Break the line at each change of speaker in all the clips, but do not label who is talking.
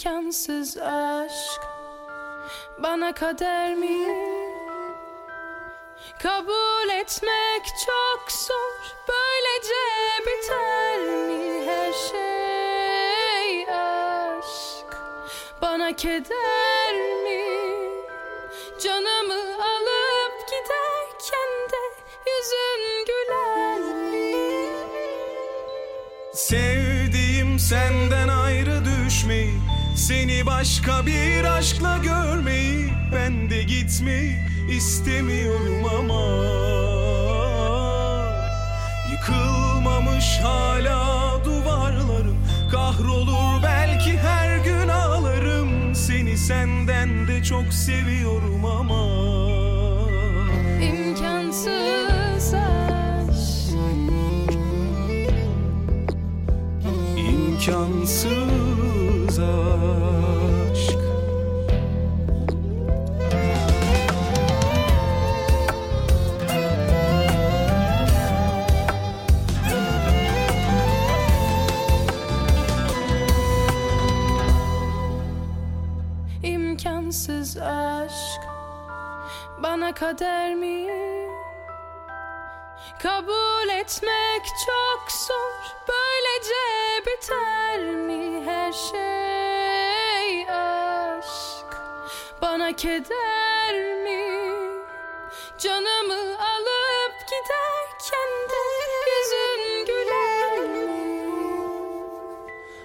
İmkansız aşk bana kader mi? Kabul etmek çok zor Böylece biter mi her şey aşk Bana keder mi? Canımı alıp giderken de yüzün güler mi?
Sevdiğim senden ayrı düşmeyi Seni başka bir aşkla görmeyi Ben de gitmeyi istemiyorum ama Yıkılmamış hala duvarlarım Kahrolur belki her gün ağlarım. Seni senden de çok seviyorum ama
İmkansız aşk.
İmkansız aşk.
İmkansız aşk bana kader mi? Kabul etmek çok zor. Böylece biter mi her şey Bana keder mi? Canımı alıp giderken de Yüzün güler mi?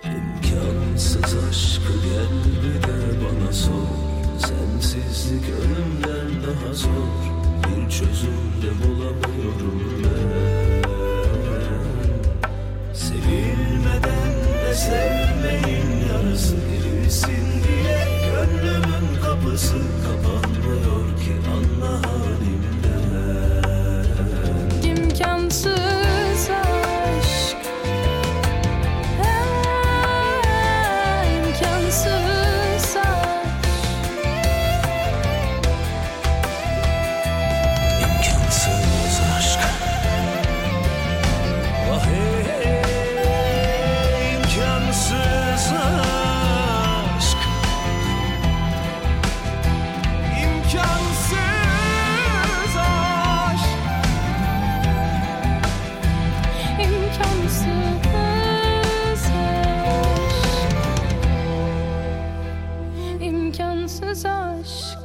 İmkansız aşkı gel bir de bana sor. Sensizlik ölümden daha zor. Bir çözüm de bulamıyorum ben. Sevilmeden de sevmeyin yarısı gibisin Yarısı kapanmıyor ki anla halimden
İmkansız. acımasız aşk